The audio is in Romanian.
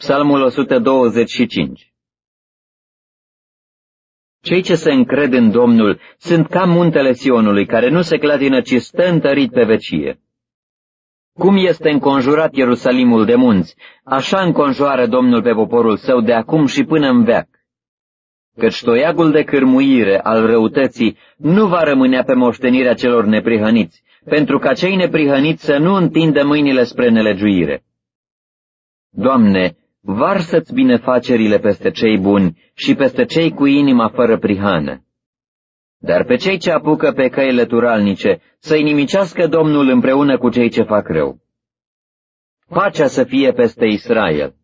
Psalmul 125 Cei ce se încred în Domnul sunt ca muntele Sionului, care nu se clatină, ci stă întărit pe vecie. Cum este înconjurat Ierusalimul de munți, așa înconjoară Domnul pe poporul său de acum și până în veac. Căci toiagul de cârmuire al răutății nu va rămânea pe moștenirea celor neprihăniți, pentru ca cei neprihăniți să nu întindă mâinile spre nelegiuire. Doamne, varsă-ți binefacerile peste cei buni și peste cei cu inima fără prihană. Dar pe cei ce apucă pe căile turalnice să-i nimicească Domnul împreună cu cei ce fac rău. Pacea să fie peste Israel.